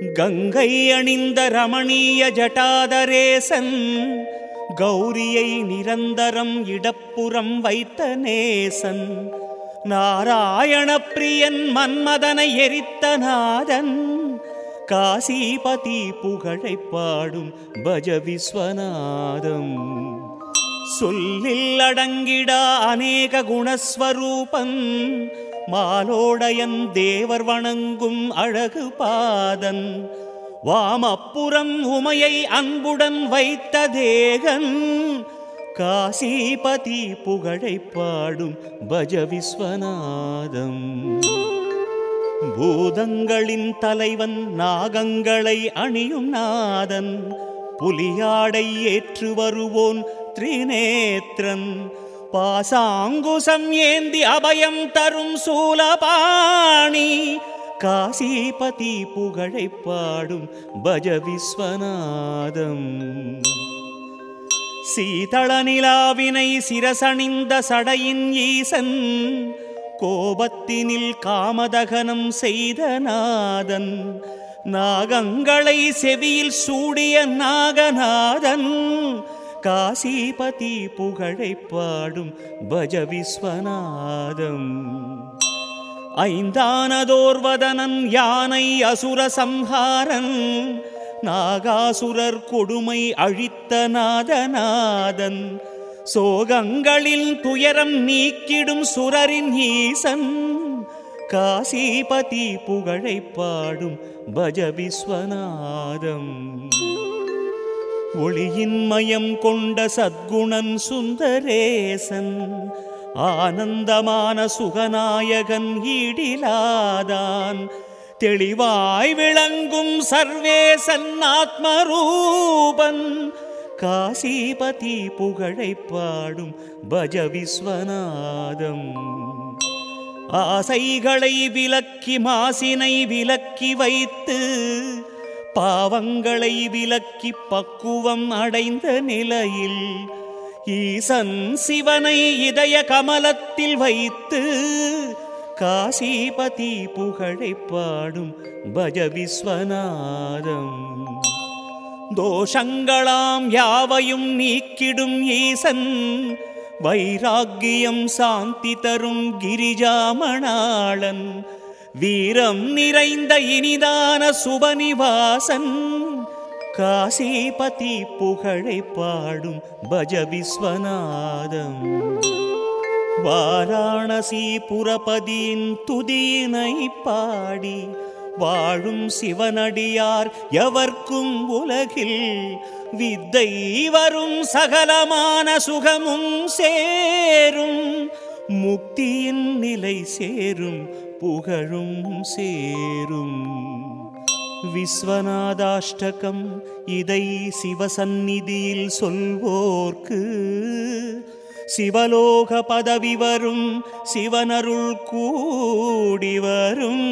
கங்கை அணிந்த ரமணீய ஜட்டாதரேசன் கௌரியை நிரந்தரம் இடப்புறம் வைத்த நேசன் நாராயண பிரியன் மன்மதனை எரித்த நாதன் காசிபதி புகழை பாடும் பஜ விஸ்வநாதம். சொல்லில் அடங்கிடா அநேக குணஸ்வரூபன் மாலோடையன் தேவர் வணங்கும் அழகு பாதன். வாமப்புறம் உமையை அன்புடன் வைத்த தேகன். காசிபதி புகழை பாடும் பஜ விஸ்வநாதம் பூதங்களின் தலைவன் நாகங்களை அணியும் நாதன். புலியாடை ஏற்று வருவோன் திரிநேத்திரன் பாசாங்குசம் ஏந்தி அபயம் தரும் சூலபாணி. காசிபதி புகழை பாடும் பஜ விஸ்வநாதம். சீதள நிலாவினை சிரசணிந்த சடையின் ஈசன் கோபத்தினில் காமதகனம் செய்த நாதன். நாகங்களை செவியில் சூடிய நாகநாதன் காசிபதி புகழை பாடும் பஜ விஸ்வநாதம். ஐந்தானதோர்வதனன் யானை அசுர சம்ஹாரன் நாகாசுரர் கொடுமை அழித்த நாதநாதன். சோகங்களில் துயரம் நீக்கிடும் சுரரின் ஈசன் காசிபதி புகழை பாடும் பஜ விஸ்வநாதம். ஒளியின் மயம் கொண்ட சத்குணன் சுந்தரேசன் ஆனந்தமான சுகநாயகன் ஈடிலாதான். தெளிவாய் விளங்கும் சர்வேசன் ஆத்மரூபன் காசிபதி புகழை பாடும் பஜ விஸ்வநாதம் ஆசைகளை விலக்கி மாசினை விலக்கி வைத்து பாவங்களை விலக்கி பக்குவம் அடைந்த நிலையில் ஈசன் சிவனை இதய கமலத்தில் வைத்து காசிபதி புகழை பாடும் பஜ விஸ்வநாதம் தோஷங்களாம் யாவையும் நீக்கிடும் ஈசன் வைராக்கியம் சாந்தி தரும் கிரிஜாமணாளன். வீரம் நிறைந்த இனிதான சுபநிவாசன். காசிபதி புகழை பாடும் பஜ விஸ்வநாதம் வாராணசி புரபதியின் துதியினை பாடி வாழும் சிவனடியார் எவர்க்கும் உலகில் வித்தை வரும் சகலமான சுகமும் சேரும். முக்தியின் நிலை சேரும் புகழும் சேரும் விஸ்வநாதாஷ்டகம் இதை சிவசந்நிதியில் சொல்வோர்க்கு சிவலோக பதவி வரும் சிவனருள் கூடி வரும்